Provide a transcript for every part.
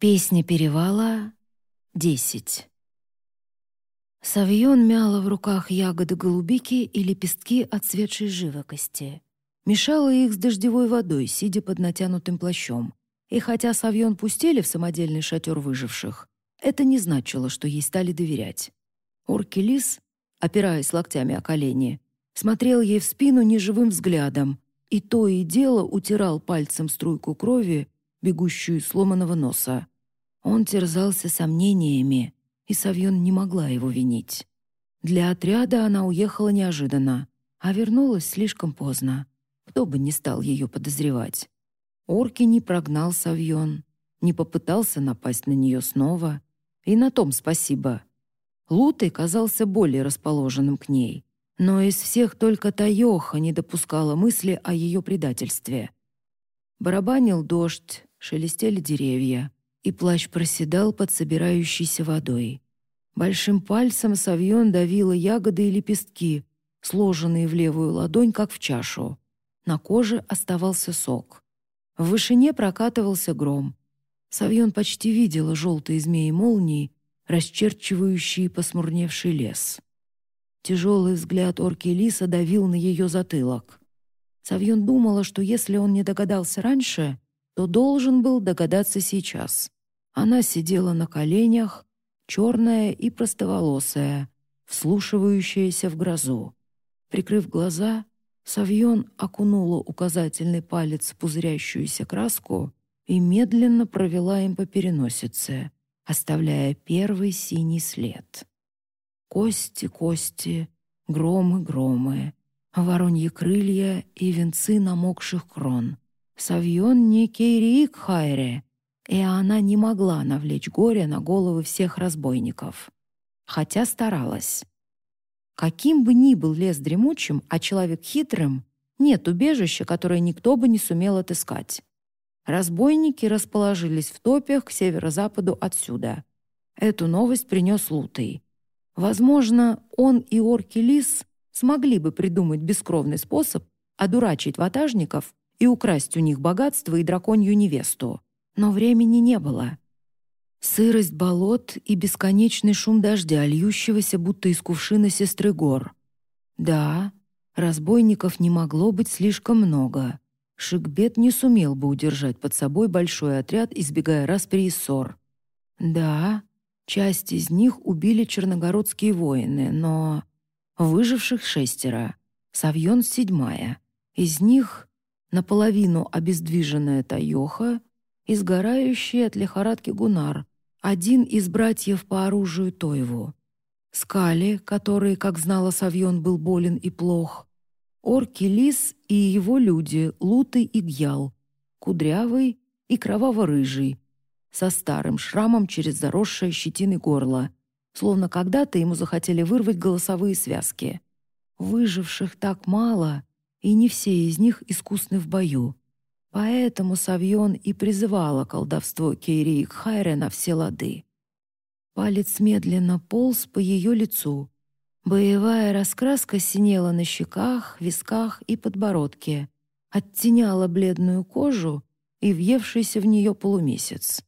Песня перевала — десять. Савьон мяла в руках ягоды голубики и лепестки отцветшей живокости. Мешала их с дождевой водой, сидя под натянутым плащом. И хотя Савьон пустили в самодельный шатер выживших, это не значило, что ей стали доверять. Оркелис, опираясь локтями о колени, смотрел ей в спину неживым взглядом и то и дело утирал пальцем струйку крови, бегущую сломанного носа. Он терзался сомнениями, и Савьон не могла его винить. Для отряда она уехала неожиданно, а вернулась слишком поздно. Кто бы не стал ее подозревать. Орки не прогнал Савьон, не попытался напасть на нее снова. И на том спасибо. Лутый казался более расположенным к ней. Но из всех только Таёха не допускала мысли о ее предательстве. Барабанил дождь, шелестели деревья, и плащ проседал под собирающейся водой. Большим пальцем Савьон давила ягоды и лепестки, сложенные в левую ладонь, как в чашу. На коже оставался сок. В вышине прокатывался гром. Савьон почти видела желтые змеи молнии, расчерчивающие посмурневший лес. Тяжелый взгляд орки Лиса давил на ее затылок. Савьон думала, что если он не догадался раньше, то должен был догадаться сейчас. Она сидела на коленях, черная и простоволосая, вслушивающаяся в грозу. Прикрыв глаза, Савьон окунула указательный палец в пузырящуюся краску и медленно провела им по переносице, оставляя первый синий след. Кости, кости, громы, громы, вороньи крылья и венцы намокших крон — Савьон не Кейриик Хайре, и она не могла навлечь горе на головы всех разбойников. Хотя старалась. Каким бы ни был лес дремучим, а человек хитрым, нет убежища, которое никто бы не сумел отыскать. Разбойники расположились в топях к северо-западу отсюда. Эту новость принес Лутый. Возможно, он и орки Лис смогли бы придумать бескровный способ одурачить ватажников и украсть у них богатство и драконью невесту. Но времени не было. Сырость болот и бесконечный шум дождя, льющегося будто из кувшина сестры гор. Да, разбойников не могло быть слишком много. Шикбет не сумел бы удержать под собой большой отряд, избегая распри и ссор. Да, часть из них убили черногородские воины, но... Выживших шестеро. Савьон — седьмая. Из них наполовину обездвиженная Таёха и сгорающий от лихорадки Гунар, один из братьев по оружию Тоеву. Скали, который, как знала Савьон, был болен и плох. Орки Лис и его люди, Луты и Гьял, кудрявый и кроваво-рыжий, со старым шрамом через заросшее щетины горло, словно когда-то ему захотели вырвать голосовые связки. Выживших так мало, и не все из них искусны в бою. Поэтому Савьон и призывала колдовство Кейри Хайре на все лады. Палец медленно полз по ее лицу. Боевая раскраска синела на щеках, висках и подбородке, оттеняла бледную кожу и въевшийся в нее полумесяц.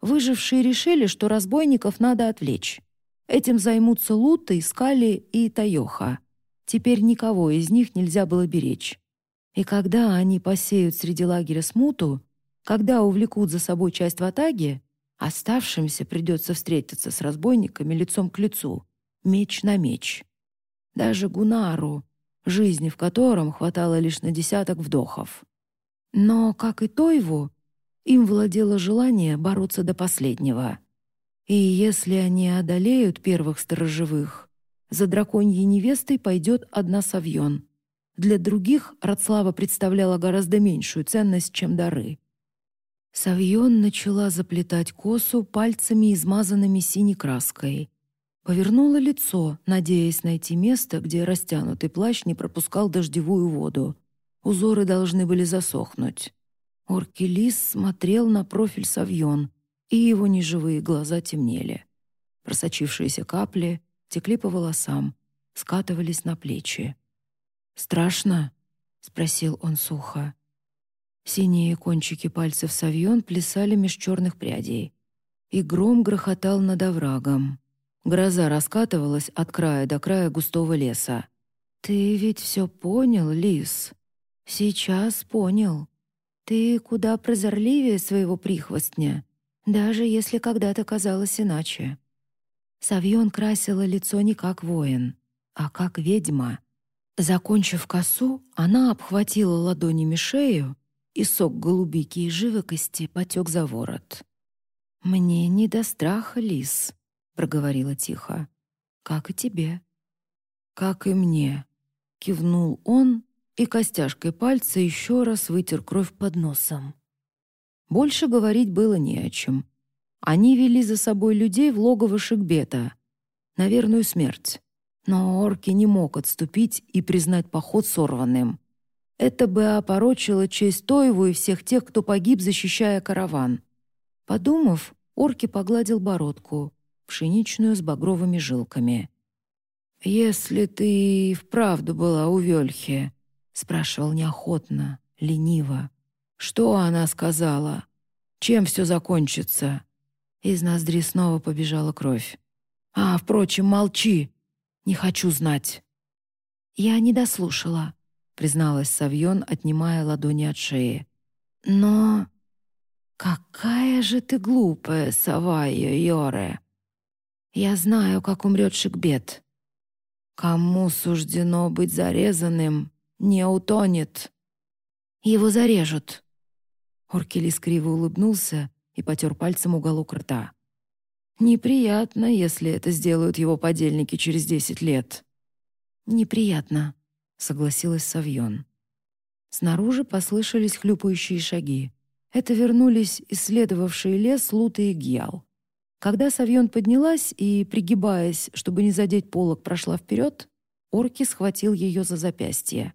Выжившие решили, что разбойников надо отвлечь. Этим займутся Луты, Скали и Таёха — Теперь никого из них нельзя было беречь. И когда они посеют среди лагеря смуту, когда увлекут за собой часть ватаги, оставшимся придется встретиться с разбойниками лицом к лицу, меч на меч. Даже Гунару, жизни в котором хватало лишь на десяток вдохов. Но, как и Тойву, им владело желание бороться до последнего. И если они одолеют первых сторожевых, за драконьей невестой пойдет одна Савьон. Для других Радслава представляла гораздо меньшую ценность, чем дары. Савьон начала заплетать косу пальцами, измазанными синей краской. Повернула лицо, надеясь найти место, где растянутый плащ не пропускал дождевую воду. Узоры должны были засохнуть. Оркелис смотрел на профиль Савьон, и его неживые глаза темнели. Просочившиеся капли текли по волосам, скатывались на плечи. «Страшно?» — спросил он сухо. Синие кончики пальцев Савьон плясали меж черных прядей. и гром грохотал над оврагом. Гроза раскатывалась от края до края густого леса. «Ты ведь все понял, Лис? Сейчас понял. Ты куда прозорливее своего прихвостня, даже если когда-то казалось иначе». Савьон красила лицо не как воин, а как ведьма. Закончив косу, она обхватила ладонями шею, и сок голубики и живокости потек за ворот. «Мне не до страха, лис», — проговорила тихо. «Как и тебе». «Как и мне», — кивнул он и костяшкой пальца еще раз вытер кровь под носом. Больше говорить было не о чем. Они вели за собой людей в логово Шикбета, на верную смерть. Но Орки не мог отступить и признать поход сорванным. Это бы опорочило честь Тоеву и всех тех, кто погиб, защищая караван. Подумав, Орки погладил бородку, пшеничную с багровыми жилками. «Если ты вправду была у Вельхи», — спрашивал неохотно, лениво, — «что она сказала? Чем все закончится?» Из ноздри снова побежала кровь. «А, впрочем, молчи! Не хочу знать!» «Я не дослушала», — призналась Савьон, отнимая ладони от шеи. «Но...» «Какая же ты глупая, Савайо Йоре! Я знаю, как умрет Шикбет. Кому суждено быть зарезанным, не утонет. Его зарежут». Оркелис криво улыбнулся, и потер пальцем уголок рта. «Неприятно, если это сделают его подельники через десять лет». «Неприятно», — согласилась Савьон. Снаружи послышались хлюпающие шаги. Это вернулись исследовавшие лес Лута и Гьял. Когда Савьон поднялась и, пригибаясь, чтобы не задеть полок, прошла вперед, Орки схватил ее за запястье.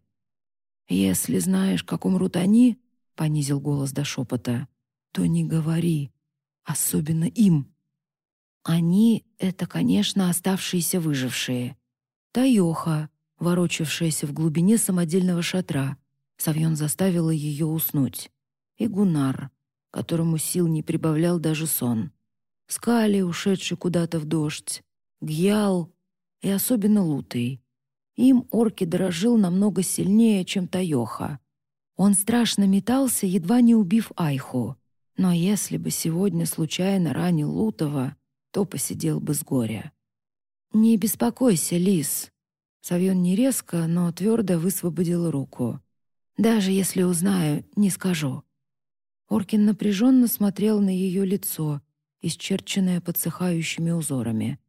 «Если знаешь, как умрут они», — понизил голос до шепота, то не говори, особенно им. Они — это, конечно, оставшиеся выжившие. Таёха, ворочавшаяся в глубине самодельного шатра. Савьон заставила ее уснуть. И Гунар, которому сил не прибавлял даже сон. Скали, ушедший куда-то в дождь. Гьял и особенно Лутый. Им Орки дорожил намного сильнее, чем Таёха. Он страшно метался, едва не убив Айху. Но если бы сегодня случайно ранил Лутова, то посидел бы с горя. «Не беспокойся, лис». Савьон не резко, но твердо высвободил руку. «Даже если узнаю, не скажу». Оркин напряженно смотрел на ее лицо, исчерченное подсыхающими узорами.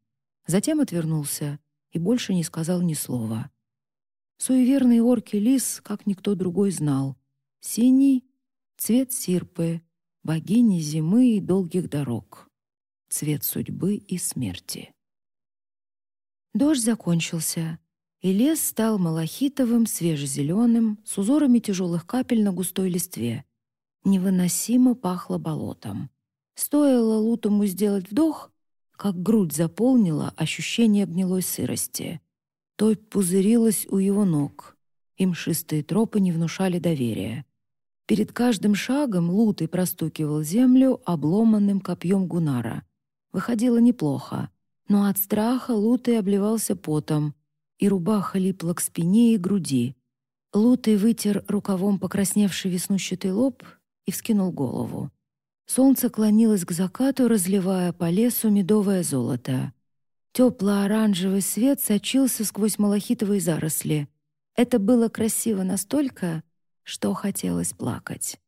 Затем отвернулся и больше не сказал ни слова. Суеверный орки лис, как никто другой, знал. Синий — цвет сирпы, богини зимы и долгих дорог, цвет судьбы и смерти. Дождь закончился, и лес стал малахитовым, свежезеленым, с узорами тяжелых капель на густой листве. Невыносимо пахло болотом. Стоило Лутому сделать вдох, как грудь заполнила ощущение гнилой сырости. Той пузырилась у его ног, и мшистые тропы не внушали доверия. Перед каждым шагом Лутый простукивал землю обломанным копьем Гунара. Выходило неплохо, но от страха Лутый обливался потом, и рубаха липла к спине и груди. Лутый вытер рукавом покрасневший веснущатый лоб и вскинул голову. Солнце клонилось к закату, разливая по лесу медовое золото. Тепло-оранжевый свет сочился сквозь малахитовые заросли. Это было красиво настолько, что хотелось плакать.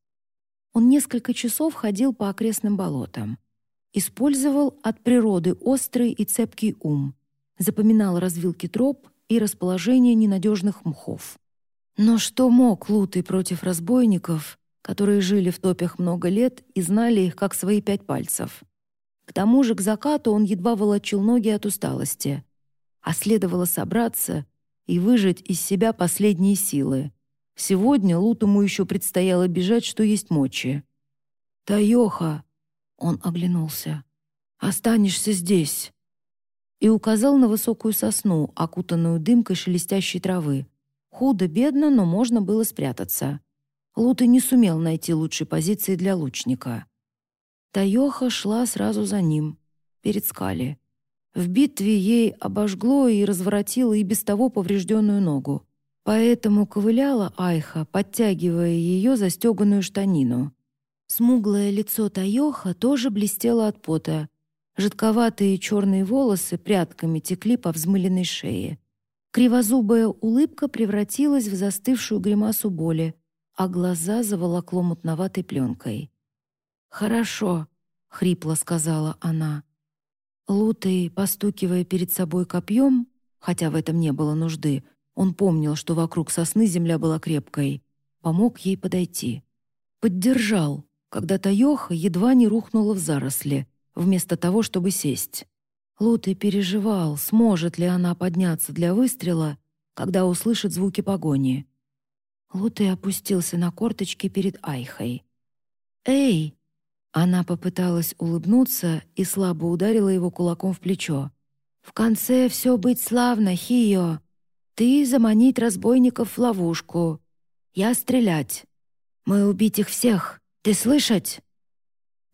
Он несколько часов ходил по окрестным болотам. Использовал от природы острый и цепкий ум. Запоминал развилки троп и расположение ненадежных мхов. Но что мог Лутый против разбойников, которые жили в топях много лет и знали их как свои пять пальцев? К тому же к закату он едва волочил ноги от усталости. А следовало собраться и выжать из себя последние силы. Сегодня Лутому еще предстояло бежать, что есть мочи. «Таёха!» — он оглянулся. «Останешься здесь!» И указал на высокую сосну, окутанную дымкой шелестящей травы. Худо-бедно, но можно было спрятаться. Лута не сумел найти лучшей позиции для лучника. Таёха шла сразу за ним, перед скали. В битве ей обожгло и разворотило и без того поврежденную ногу. Поэтому ковыляла Айха, подтягивая ее застеганную штанину. Смуглое лицо Таёха тоже блестело от пота. Жидковатые черные волосы прядками текли по взмыленной шее. Кривозубая улыбка превратилась в застывшую гримасу боли, а глаза заволокло мутноватой пленкой. «Хорошо», — хрипло сказала она. Лутый, постукивая перед собой копьем, хотя в этом не было нужды, он помнил, что вокруг сосны земля была крепкой, помог ей подойти. Поддержал, когда Таёха едва не рухнула в заросли, вместо того, чтобы сесть. Лутый переживал, сможет ли она подняться для выстрела, когда услышит звуки погони. Лутый опустился на корточки перед Айхой. «Эй!» Она попыталась улыбнуться и слабо ударила его кулаком в плечо. «В конце все быть славно, Хио. Ты заманить разбойников в ловушку. Я стрелять. Мы убить их всех. Ты слышать?»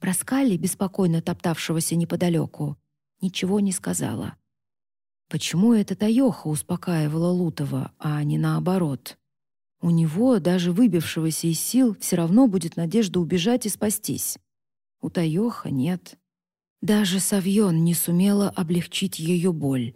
Проскали, беспокойно топтавшегося неподалеку, ничего не сказала. Почему эта Таёха успокаивала Лутова, а не наоборот? У него, даже выбившегося из сил, все равно будет надежда убежать и спастись. У Таёха нет. Даже Савьон не сумела облегчить ее боль.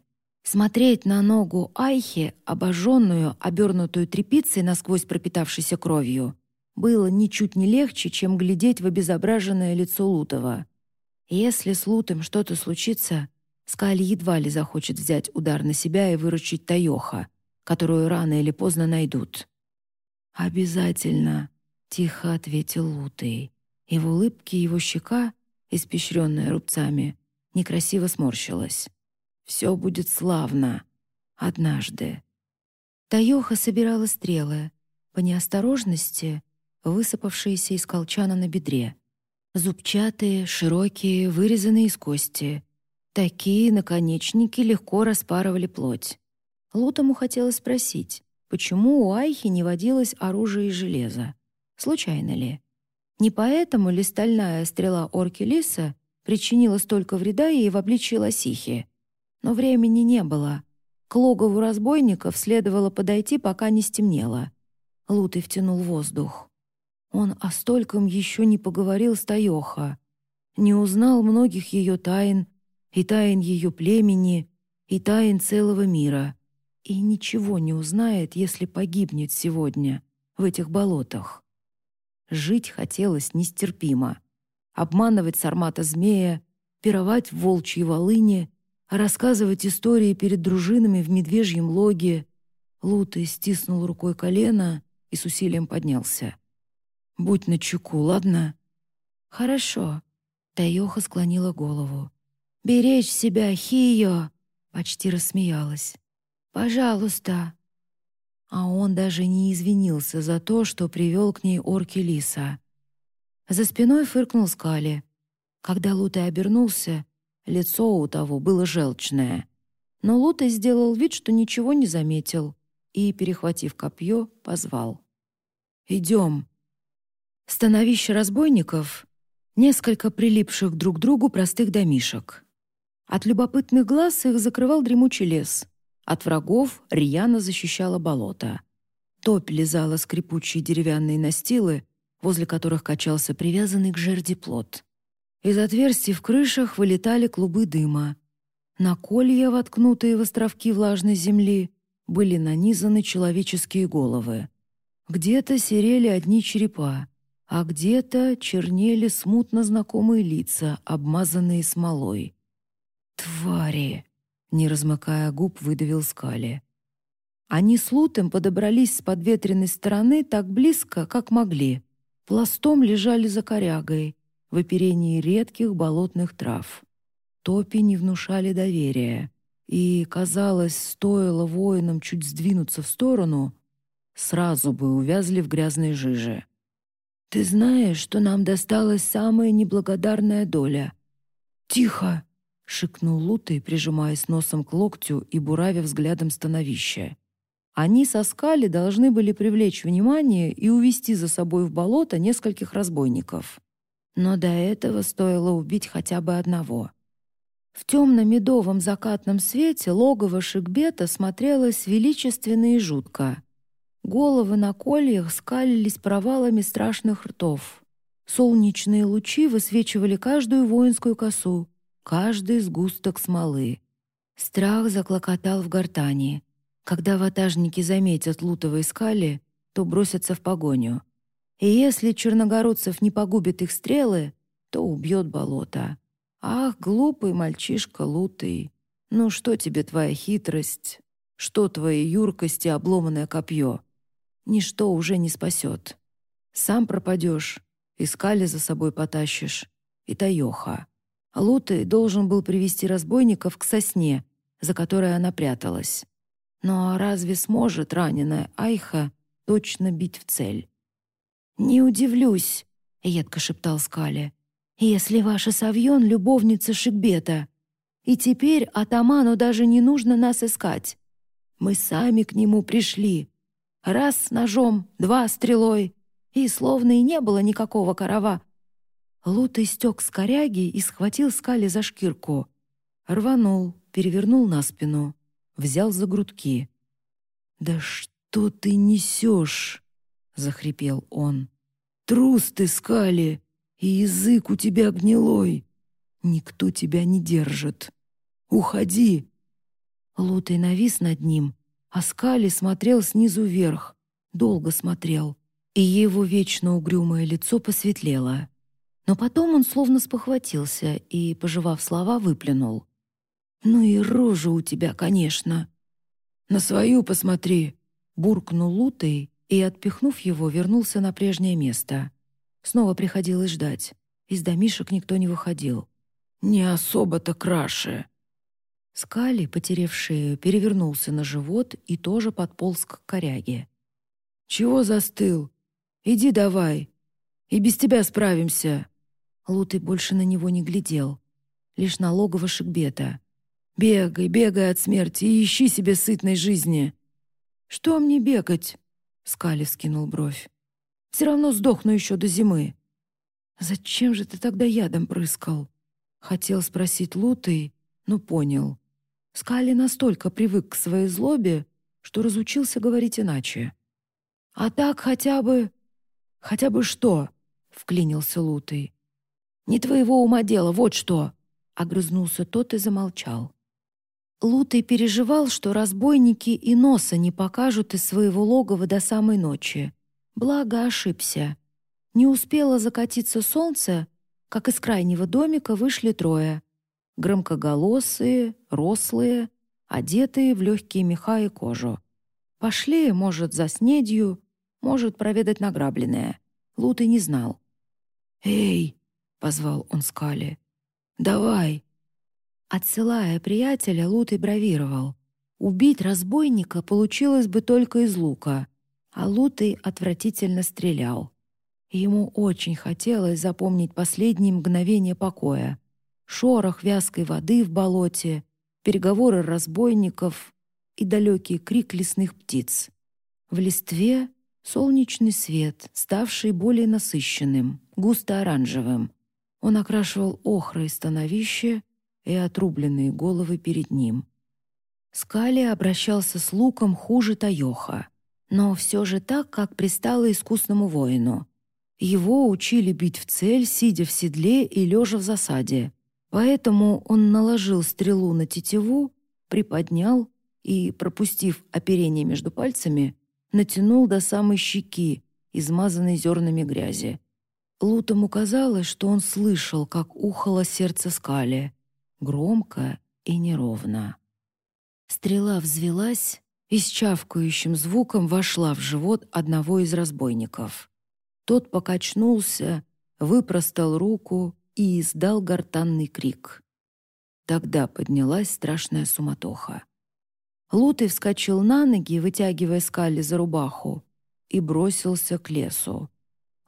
Смотреть на ногу Айхи, обожженную, обернутую тряпицей насквозь пропитавшейся кровью, было ничуть не легче, чем глядеть в обезображенное лицо Лутова. Если с Лутом что-то случится, Скали едва ли захочет взять удар на себя и выручить Таёха, которую рано или поздно найдут. «Обязательно», — тихо ответил Лутый, и в улыбке его щека, испещренная рубцами, некрасиво сморщилась. «Все будет славно. Однажды». Таёха собирала стрелы. По неосторожности высыпавшиеся из колчана на бедре. Зубчатые, широкие, вырезанные из кости. Такие наконечники легко распарывали плоть. Лутому хотелось спросить, почему у Айхи не водилось оружие из железа? Случайно ли? Не поэтому ли стальная стрела орки Лиса причинила столько вреда ей в обличье лосихи? Но времени не было. К логову разбойников следовало подойти, пока не стемнело. Лутый втянул воздух. Он о стольком еще не поговорил с Таёха, не узнал многих ее тайн, и тайн ее племени, и тайн целого мира, и ничего не узнает, если погибнет сегодня в этих болотах. Жить хотелось нестерпимо. Обманывать сармата-змея, пировать в волчьей волыне, рассказывать истории перед дружинами в медвежьем логе. Лутый стиснул рукой колено и с усилием поднялся. Будь начеку, ладно?» «Хорошо», — Таёха склонила голову. «Беречь себя, Хио!» — почти рассмеялась. «Пожалуйста!» А он даже не извинился за то, что привел к ней орки лиса. За спиной фыркнул Скали. Когда Лутай обернулся, лицо у того было желчное. Но Лутай сделал вид, что ничего не заметил, и, перехватив копье, позвал. «Идем!» Становище разбойников — несколько прилипших друг к другу простых домишек. От любопытных глаз их закрывал дремучий лес. От врагов рьяно защищало болото. Топь лизала скрипучие деревянные настилы, возле которых качался привязанный к жерди плод. Из отверстий в крышах вылетали клубы дыма. На колья, воткнутые в островки влажной земли, были нанизаны человеческие головы. Где-то серели одни черепа, а где-то чернели смутно знакомые лица, обмазанные смолой. «Твари!» — не размыкая губ, выдавил Скали. Они с Лутом подобрались с подветренной стороны так близко, как могли. Пластом лежали за корягой, в оперении редких болотных трав. Топи не внушали доверия, и, казалось, стоило воинам чуть сдвинуться в сторону, сразу бы увязли в грязной жиже. Ты знаешь, что нам досталась самая неблагодарная доля?» «Тихо!» — шикнул Лутый, прижимаясь носом к локтю и буравя взглядом становища. Они со скали должны были привлечь внимание и увести за собой в болото нескольких разбойников. Но до этого стоило убить хотя бы одного. В темно-медовом закатном свете логово Шикбета смотрелось величественно и жутко. Головы на кольях скалились провалами страшных ртов. Солнечные лучи высвечивали каждую воинскую косу, каждый сгусток смолы. Страх заклокотал в гортани. Когда ватажники заметят лутовые скали, то бросятся в погоню. И если черногородцев не погубит их стрелы, то убьет болото. Ах, глупый мальчишка лутый, ну что тебе твоя хитрость? Что твои юркости обломанное копье? Ничто уже не спасет. Сам пропадешь, искали за собой потащишь. И Таёха. Лутый должен был привести разбойников к сосне, за которой она пряталась. Но разве сможет раненая Айха точно бить в цель? «Не удивлюсь», — едко шептал Скали, «если ваша Савьон — любовница Шикбета. И теперь атаману даже не нужно нас искать. Мы сами к нему пришли. Раз ножом, два стрелой, и словно и не было никакого карава. Лут истек с коряги и схватил Скали за шкирку. Рванул, перевернул на спину, взял за грудки. «Да что ты несешь?» — захрипел он. «Трус ты, Скали, и язык у тебя гнилой. Никто тебя не держит. Уходи!» Лутый навис над ним, а Скали смотрел снизу вверх, долго смотрел, и его вечно угрюмое лицо посветлело. Но потом он словно спохватился и, пожевав слова, выплюнул. «Ну и рожа у тебя, конечно!» «На свою посмотри!» — буркнул Лутый и, отпихнув его, вернулся на прежнее место. Снова приходилось ждать. Из домишек никто не выходил. «Не особо-то краше!» Скали, потеряв шею, перевернулся на живот и тоже подполз к коряге. «Чего застыл? Иди давай. И без тебя справимся!» Лутый больше на него не глядел. Лишь на логово Шикбета. Бегай, бегай от смерти и ищи себе сытной жизни. Что мне бегать? Скали скинул бровь. Все равно сдохну еще до зимы. Зачем же ты тогда ядом прыскал? Хотел спросить Лутый, но понял. Скали настолько привык к своей злобе, что разучился говорить иначе. «А так хотя бы...» «Хотя бы что?» — вклинился Лутый. «Не твоего ума дело, вот что!» — огрызнулся тот и замолчал. Лутый переживал, что разбойники и носа не покажут из своего логова до самой ночи. Благо ошибся. Не успело закатиться солнце, как из крайнего домика вышли трое. Громкоголосые, рослые, одетые в легкие меха и кожу. Пошли, может, за снедью, может, проведать награбленное. Лутый не знал. «Эй!» — позвал он Скали. «Давай!» Отсылая приятеля, Лутый бравировал. Убить разбойника получилось бы только из лука, а Лутый отвратительно стрелял. Ему очень хотелось запомнить последние мгновения покоя. Шорох вязкой воды в болоте, переговоры разбойников и далекий крик лесных птиц. В листве солнечный свет, ставший более насыщенным, густо-оранжевым. Он окрашивал охрой становище — и отрубленные головы перед ним. Скали обращался с луком хуже Таёха, но все же так, как пристало искусному воину. Его учили бить в цель, сидя в седле и лежа в засаде. Поэтому он наложил стрелу на тетиву, приподнял и, пропустив оперение между пальцами, натянул до самой щеки, измазанной зернами грязи. Лутому казалось, что он слышал, как ухало сердце скали громко и неровно. Стрела взвелась и с чавкающим звуком вошла в живот одного из разбойников. Тот покачнулся, выпростал руку и издал гортанный крик. Тогда поднялась страшная суматоха. Лутый вскочил на ноги, вытягивая скали за рубаху, и бросился к лесу.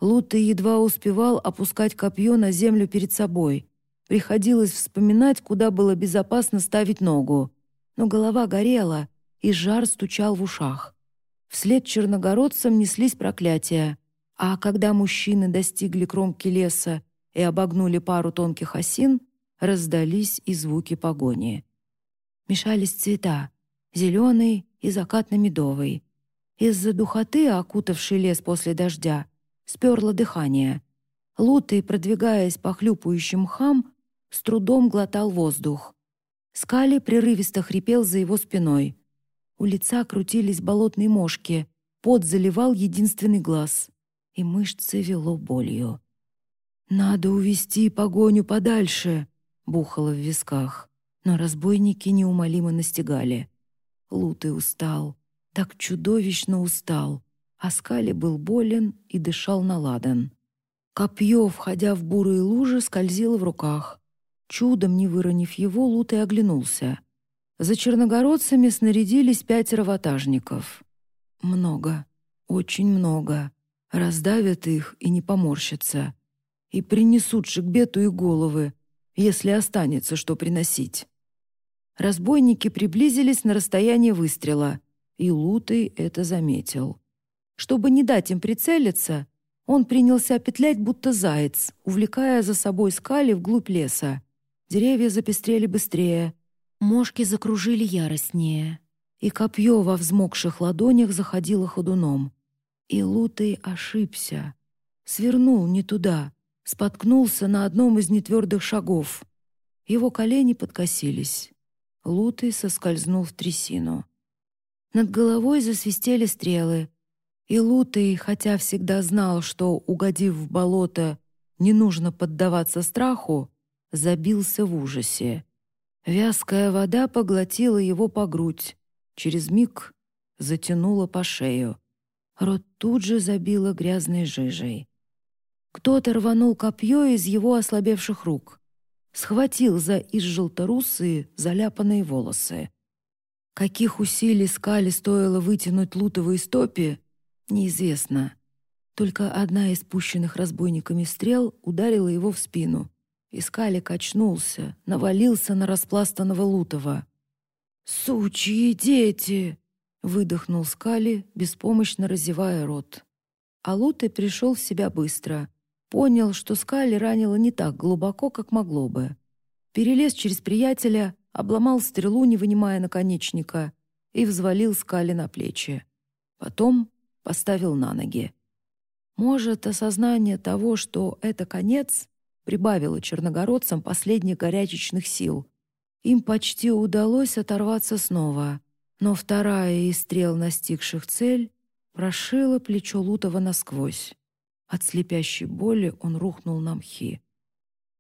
Лутый едва успевал опускать копье на землю перед собой, Приходилось вспоминать, куда было безопасно ставить ногу. Но голова горела, и жар стучал в ушах. Вслед черногородцам неслись проклятия. А когда мужчины достигли кромки леса и обогнули пару тонких осин, раздались и звуки погони. Мешались цвета — зеленый и закатно-медовый. Из-за духоты, окутавшей лес после дождя, сперло дыхание. Лутый, продвигаясь по хлюпающим мхам, с трудом глотал воздух. Скали прерывисто хрипел за его спиной. У лица крутились болотные мошки, пот заливал единственный глаз, и мышцы вело болью. «Надо увести погоню подальше», — бухало в висках. Но разбойники неумолимо настигали. Лутый устал, так чудовищно устал. а Скали был болен и дышал на ладан. Копье, входя в бурые лужи, скользило в руках. Чудом не выронив его, Лутый оглянулся. За черногородцами снарядились пятеро ватажников. Много, очень много. Раздавят их и не поморщатся. И принесут Шикбету и головы, если останется что приносить. Разбойники приблизились на расстояние выстрела, и Лутый это заметил. Чтобы не дать им прицелиться, он принялся петлять, будто заяц, увлекая за собой скали вглубь леса. Деревья запестрели быстрее, мошки закружили яростнее, и копье во взмокших ладонях заходило ходуном. И Лутый ошибся. Свернул не туда, споткнулся на одном из нетвердых шагов. Его колени подкосились. Лутый соскользнул в трясину. Над головой засвистели стрелы, и Лутый, хотя всегда знал, что, угодив в болото, не нужно поддаваться страху, забился в ужасе. Вязкая вода поглотила его по грудь, через миг затянула по шею. Рот тут же забила грязной жижей. Кто-то рванул копье из его ослабевших рук, схватил за из желторусые заляпанные волосы. Каких усилий скали стоило вытянуть лутовые стопи, неизвестно. Только одна из пущенных разбойниками стрел ударила его в спину — Искали качнулся, навалился на распластанного Лутова. «Сучьи дети!» — выдохнул Скали, беспомощно разевая рот. А Луты пришел в себя быстро. Понял, что Скали ранило не так глубоко, как могло бы. Перелез через приятеля, обломал стрелу, не вынимая наконечника, и взвалил Скали на плечи. Потом поставил на ноги. Может, осознание того, что это конец, прибавило черногородцам последних горячечных сил. Им почти удалось оторваться снова, но вторая из стрел, настигших цель, прошила плечо Лутова насквозь. От слепящей боли он рухнул на мхи.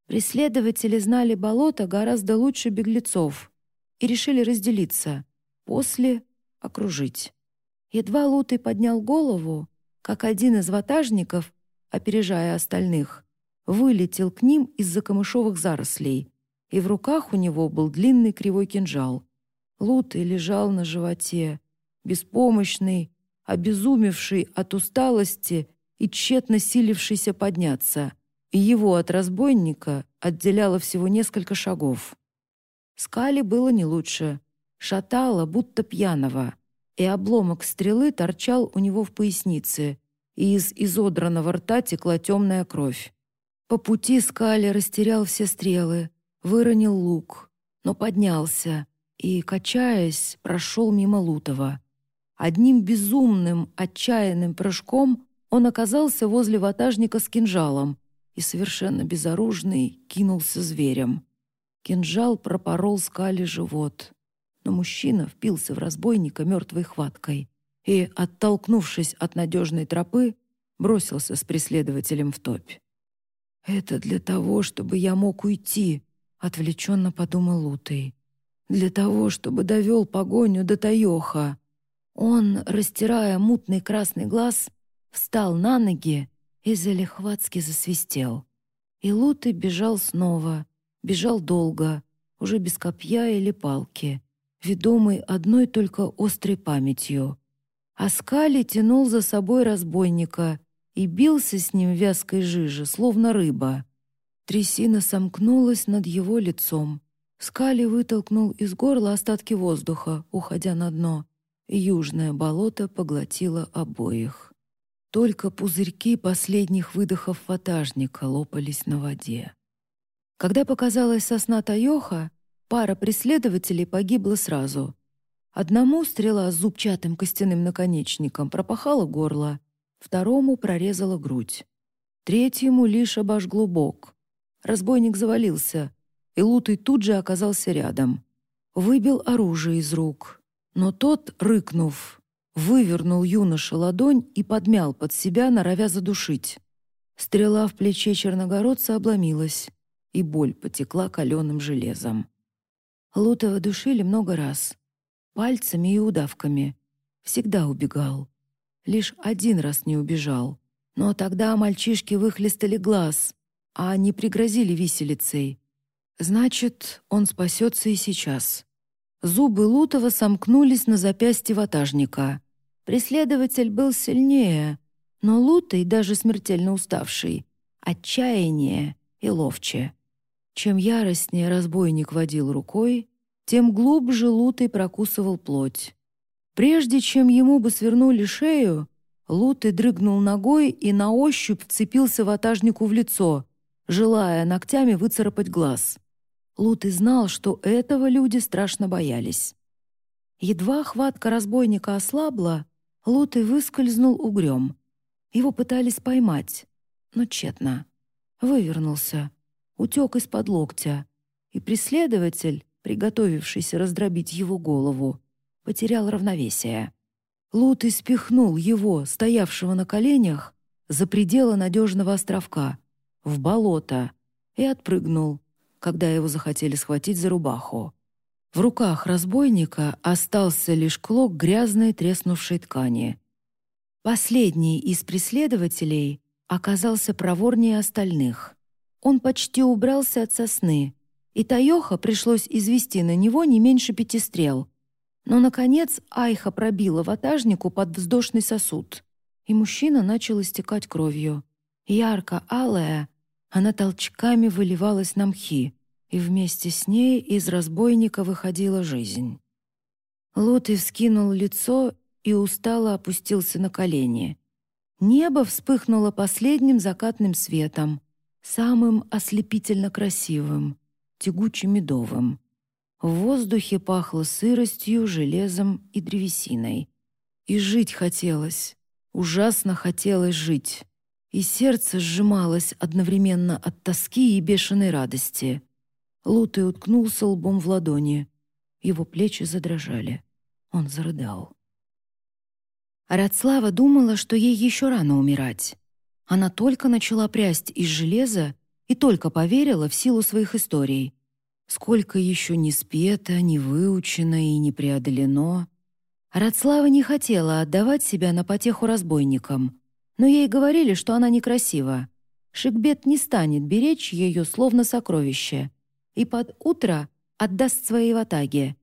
Преследователи знали болото гораздо лучше беглецов и решили разделиться, после — окружить. Едва Лутый поднял голову, как один из ватажников, опережая остальных, вылетел к ним из-за камышовых зарослей, и в руках у него был длинный кривой кинжал. Лутый лежал на животе, беспомощный, обезумевший от усталости и тщетно силившийся подняться, и его от разбойника отделяло всего несколько шагов. Скали было не лучше, шатало, будто пьяного, и обломок стрелы торчал у него в пояснице, и из изодранного рта текла темная кровь. По пути Скали растерял все стрелы, выронил лук, но поднялся и, качаясь, прошел мимо Лутова. Одним безумным, отчаянным прыжком он оказался возле ватажника с кинжалом и, совершенно безоружный, кинулся зверем. Кинжал пропорол Скали живот, но мужчина впился в разбойника мертвой хваткой и, оттолкнувшись от надежной тропы, бросился с преследователем в топь. «Это для того, чтобы я мог уйти», — отвлеченно подумал Лутый. «Для того, чтобы довел погоню до Таёха». Он, растирая мутный красный глаз, встал на ноги и залихватски засвистел. И Лутый бежал снова, бежал долго, уже без копья или палки, ведомый одной только острой памятью. Аскали тянул за собой разбойника, и бился с ним вязкой жиже, словно рыба. Трясина сомкнулась над его лицом. Скали вытолкнул из горла остатки воздуха, уходя на дно. Южное болото поглотило обоих. Только пузырьки последних выдохов ватажника лопались на воде. Когда показалась сосна Таёха, пара преследователей погибла сразу. Одному стрела с зубчатым костяным наконечником пропахала горло, второму прорезала грудь. Третьему лишь обожгло бок. Разбойник завалился, и Лутый тут же оказался рядом. Выбил оружие из рук. Но тот, рыкнув, вывернул юноша ладонь и подмял под себя, норовя задушить. Стрела в плече черногородца обломилась, и боль потекла каленым железом. Лутова душили много раз. Пальцами и удавками. Всегда убегал. Лишь один раз не убежал. Но тогда мальчишки выхлестали глаз, а не пригрозили виселицей. Значит, он спасется и сейчас. Зубы Лутова сомкнулись на запястье ватажника. Преследователь был сильнее, но Лутый, даже смертельно уставший, отчаяние и ловче. Чем яростнее разбойник водил рукой, тем глубже Лутый прокусывал плоть. Прежде чем ему бы свернули шею, Лутый дрыгнул ногой и на ощупь вцепился ватажнику в лицо, желая ногтями выцарапать глаз. Лутый знал, что этого люди страшно боялись. Едва хватка разбойника ослабла, Лутый выскользнул угрём. Его пытались поймать, но тщетно. Вывернулся, утек из-под локтя, и преследователь, приготовившийся раздробить его голову, потерял равновесие. Лутый спихнул его, стоявшего на коленях, за пределы надежного островка, в болото, и отпрыгнул, когда его захотели схватить за рубаху. В руках разбойника остался лишь клок грязной треснувшей ткани. Последний из преследователей оказался проворнее остальных. Он почти убрался от сосны, и Таёха пришлось извести на него не меньше пяти стрел. Но, наконец, Айха пробила ватажнику под вздошный сосуд, и мужчина начал истекать кровью. Ярко-алая, она толчками выливалась на мхи, и вместе с ней из разбойника выходила жизнь. Лотый вскинул лицо и устало опустился на колени. Небо вспыхнуло последним закатным светом, самым ослепительно красивым, тягуче-медовым. В воздухе пахло сыростью, железом и древесиной. И жить хотелось, ужасно хотелось жить и сердце сжималось одновременно от тоски и бешеной радости. Лутый уткнулся лбом в ладони. Его плечи задрожали. Он зарыдал. Радслава думала, что ей еще рано умирать. Она только начала прясть из железа и только поверила в силу своих историй. Сколько еще не спето, не выучено и не преодолено. Радслава не хотела отдавать себя на потеху разбойникам — но ей говорили, что она некрасива. Шикбет не станет беречь ее словно сокровище и под утро отдаст своей ватаге.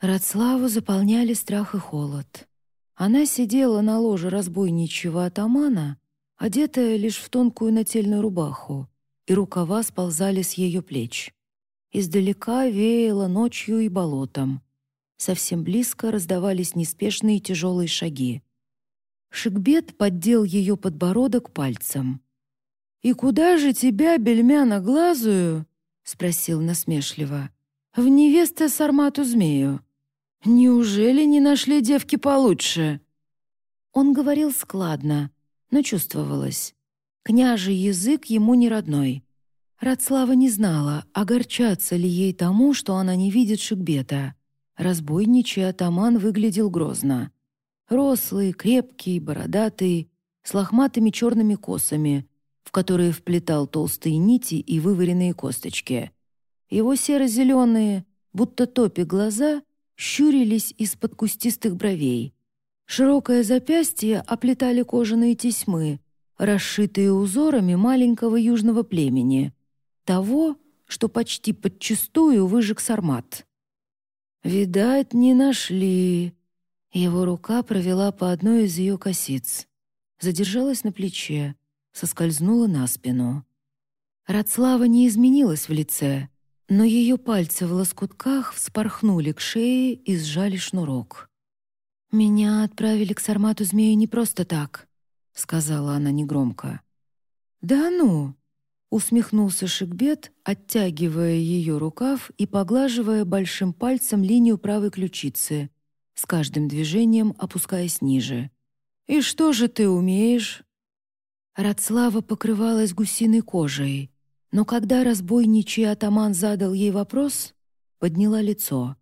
Радславу заполняли страх и холод. Она сидела на ложе разбойничьего атамана, одетая лишь в тонкую нательную рубаху, и рукава сползали с ее плеч. Издалека веяло ночью и болотом. Совсем близко раздавались неспешные тяжелые шаги. Шикбет поддел ее подбородок пальцем. «И куда же тебя, бельмяна глазую?» — спросил насмешливо. «В невеста Сармату змею. Неужели не нашли девки получше?» Он говорил складно, но чувствовалось. Княжий язык ему не родной. Радслава не знала, огорчаться ли ей тому, что она не видит Шикбета. Разбойничий атаман выглядел грозно. Рослый, крепкий, бородатый, с лохматыми черными косами, в которые вплетал толстые нити и вываренные косточки. Его серо-зеленые, будто топи глаза, щурились из-под кустистых бровей. Широкое запястье оплетали кожаные тесьмы, расшитые узорами маленького южного племени, того, что почти подчистую выжег сармат. «Видать, не нашли», его рука провела по одной из ее косиц, задержалась на плече, соскользнула на спину. Радслава не изменилась в лице, но ее пальцы в лоскутках вспорхнули к шее и сжали шнурок. «Меня отправили к Сармату змею не просто так. — сказала она негромко. «Да ну!» — усмехнулся Шикбет, оттягивая ее рукав и поглаживая большим пальцем линию правой ключицы, с каждым движением опускаясь ниже. «И что же ты умеешь?» Радслава покрывалась гусиной кожей, но когда разбойничий атаман задал ей вопрос, подняла лицо.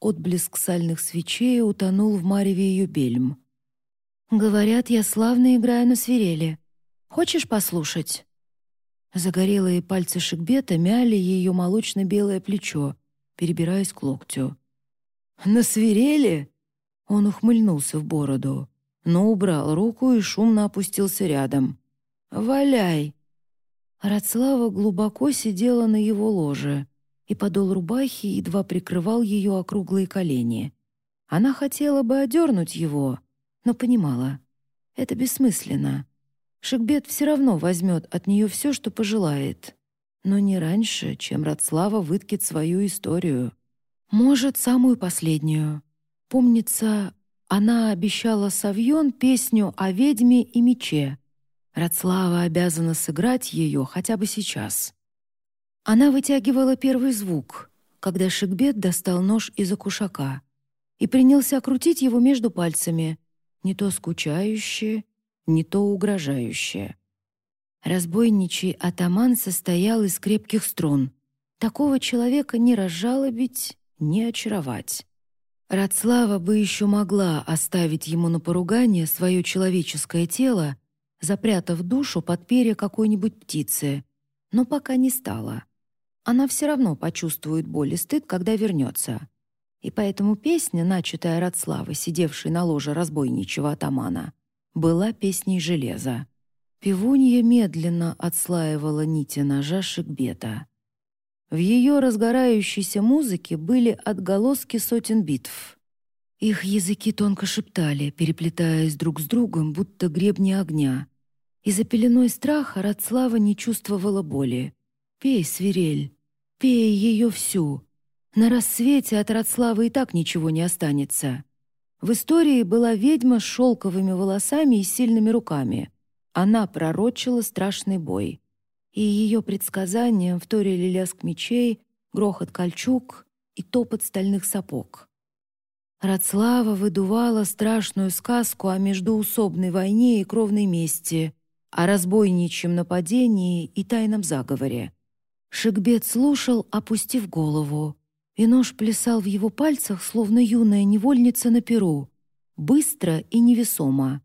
Отблеск сальных свечей утонул в мареве ее бельм. «Говорят, я славно играю на свирели. Хочешь послушать?» Загорелые пальцы Шикбета мяли ее молочно-белое плечо, перебираясь к локтю. «На свирели?» Он ухмыльнулся в бороду, но убрал руку и шумно опустился рядом. «Валяй!» Радслава глубоко сидела на его ложе, и подол рубахи едва прикрывал ее округлые колени. Она хотела бы одернуть его, но понимала — это бессмысленно. Шикбет все равно возьмет от нее все, что пожелает. Но не раньше, чем Радслава выткит свою историю. Может, самую последнюю. Помнится, она обещала Савьон песню о ведьме и мече. Радслава обязана сыграть ее хотя бы сейчас. Она вытягивала первый звук, когда Шикбет достал нож из окушака и принялся крутить его между пальцами, не то скучающее, не то угрожающее. Разбойничий атаман состоял из крепких струн. Такого человека не разжалобить, не очаровать. Радслава бы еще могла оставить ему на поругание свое человеческое тело, запрятав душу под перья какой-нибудь птицы, но пока не стала. Она все равно почувствует боль и стыд, когда вернется. И поэтому песня, начатая Радславы, сидевшей на ложе разбойничего атамана, была песней железа. Пивунья медленно отслаивала нити ножа Шикбета. В ее разгорающейся музыке были отголоски сотен битв. Их языки тонко шептали, переплетаясь друг с другом, будто гребни огня. И за пеленой страха Радслава не чувствовала боли. «Пей, свирель, пей ее всю», на рассвете от Радславы и так ничего не останется. В истории была ведьма с шелковыми волосами и сильными руками. Она пророчила страшный бой. И ее предсказаниям вторили лязг мечей, грохот кольчуг и топот стальных сапог. Радслава выдувала страшную сказку о междуусобной войне и кровной мести, о разбойничьем нападении и тайном заговоре. Шикбет слушал, опустив голову, и нож плясал в его пальцах, словно юная невольница на перу, быстро и невесомо.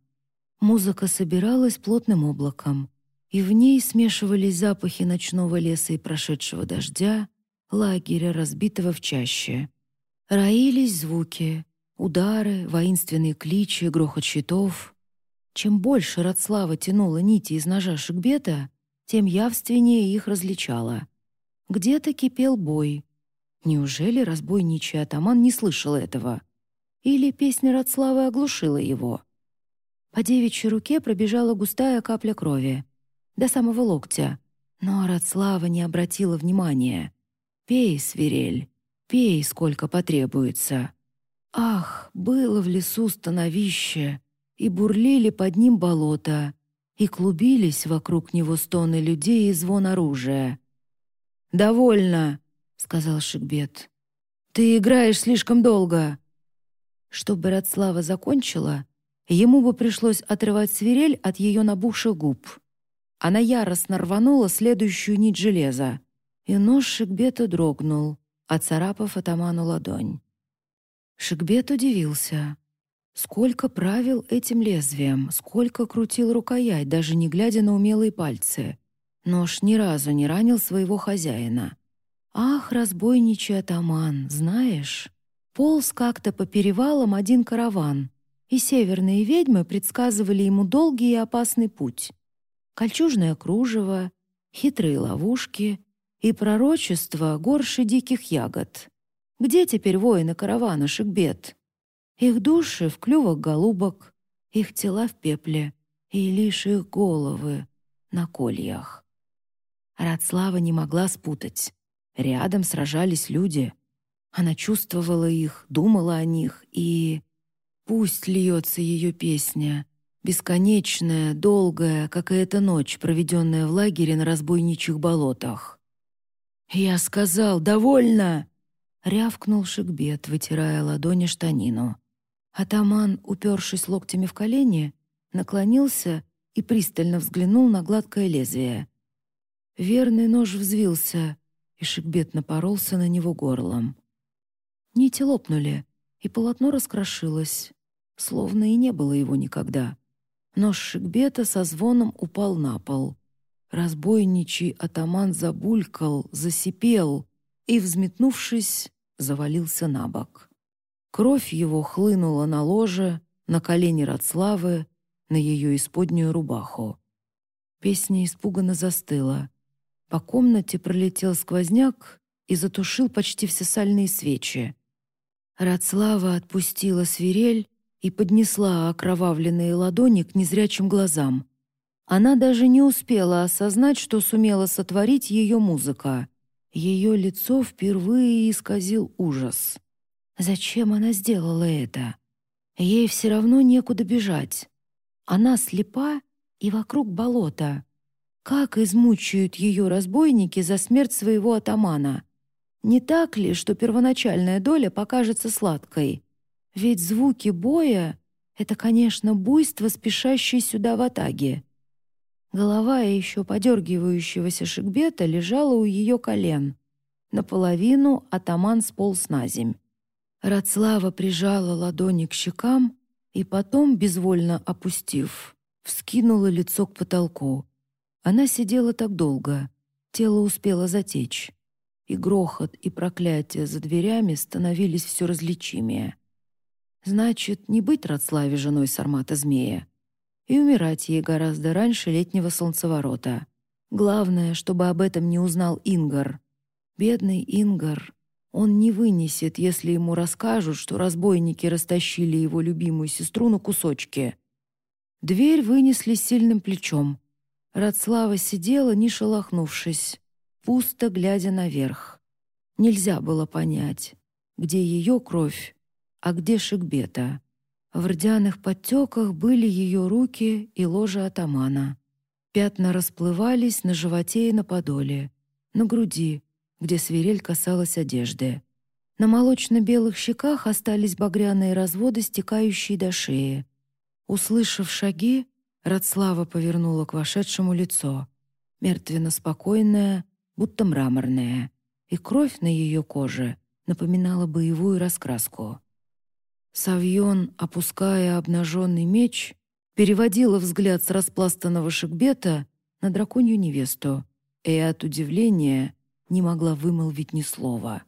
Музыка собиралась плотным облаком, и в ней смешивались запахи ночного леса и прошедшего дождя, лагеря, разбитого в чаще. Роились звуки, удары, воинственные кличи, грохот щитов. Чем больше Радслава тянула нити из ножа Шикбета, тем явственнее их различала. Где-то кипел бой — Неужели разбойничий атаман не слышал этого? Или песня Радславы оглушила его? По девичьей руке пробежала густая капля крови. До самого локтя. Но Радслава не обратила внимания. «Пей, свирель, пей, сколько потребуется». Ах, было в лесу становище, и бурлили под ним болота, и клубились вокруг него стоны людей и звон оружия. «Довольно!» Сказал Шикбет. «Ты играешь слишком долго». Чтобы Радслава закончила, ему бы пришлось отрывать свирель от ее набухших губ. Она яростно рванула следующую нить железа, и нож Шикбета дрогнул, оцарапав атаману ладонь. Шикбет удивился. Сколько правил этим лезвием, сколько крутил рукоять, даже не глядя на умелые пальцы. Нож ни разу не ранил своего хозяина. «Ах, разбойничий атаман, знаешь, полз как-то по перевалам один караван, и северные ведьмы предсказывали ему долгий и опасный путь. Кольчужное кружево, хитрые ловушки и пророчество горши диких ягод. Где теперь воины каравана Шикбет? Их души в клювах голубок, их тела в пепле, и лишь их головы на кольях. Радслава не могла спутать. Рядом сражались люди. Она чувствовала их, думала о них, и... Пусть льется ее песня, Бесконечная, долгая, как и эта ночь, проведенная в лагере на разбойничьих болотах. «Я сказал, довольно!» — рявкнул Шикбет, вытирая ладони штанину. Атаман, упершись локтями в колени, наклонился и пристально взглянул на гладкое лезвие. Верный нож взвился, и Шикбет напоролся на него горлом. Нити лопнули, и полотно раскрошилось, словно и не было его никогда. Нож Шикбета со звоном упал на пол. Разбойничий атаман забулькал, засипел и, взметнувшись, завалился на бок. Кровь его хлынула на ложе, на колени Радславы, на ее исподнюю рубаху. Песня испуганно застыла. По комнате пролетел сквозняк и затушил почти все сальные свечи. Радслава отпустила свирель и поднесла окровавленные ладони к незрячим глазам. Она даже не успела осознать, что сумела сотворить ее музыка. Ее лицо впервые исказил ужас. Зачем она сделала это? Ей все равно некуда бежать. Она слепа и вокруг болота. Как измучают ее разбойники за смерть своего атамана? Не так ли, что первоначальная доля покажется сладкой? Ведь звуки боя — это, конечно, буйство, спешащей сюда в атаге. Голова еще подергивающегося Шикбета лежала у ее колен. Наполовину атаман сполз на земь. Рацлава прижала ладони к щекам и потом, безвольно опустив, вскинула лицо к потолку. Она сидела так долго, тело успело затечь и грохот, и проклятие за дверями становились все различимее. Значит, не быть Радславе женой Сармата-змея. И умирать ей гораздо раньше летнего солнцеворота. Главное, чтобы об этом не узнал Ингар. Бедный Ингар. Он не вынесет, если ему расскажут, что разбойники растащили его любимую сестру на кусочки. Дверь вынесли сильным плечом. Радслава сидела, не шелохнувшись пусто глядя наверх. Нельзя было понять, где ее кровь, а где Шикбета. В рдяных подтеках были ее руки и ложа атамана. Пятна расплывались на животе и на подоле, на груди, где свирель касалась одежды. На молочно-белых щеках остались багряные разводы, стекающие до шеи. Услышав шаги, Радслава повернула к вошедшему лицо. Мертвенно-спокойное, будто мраморная, и кровь на ее коже напоминала боевую раскраску. Савьон, опуская обнаженный меч, переводила взгляд с распластанного шикбета на драконью невесту и от удивления не могла вымолвить ни слова.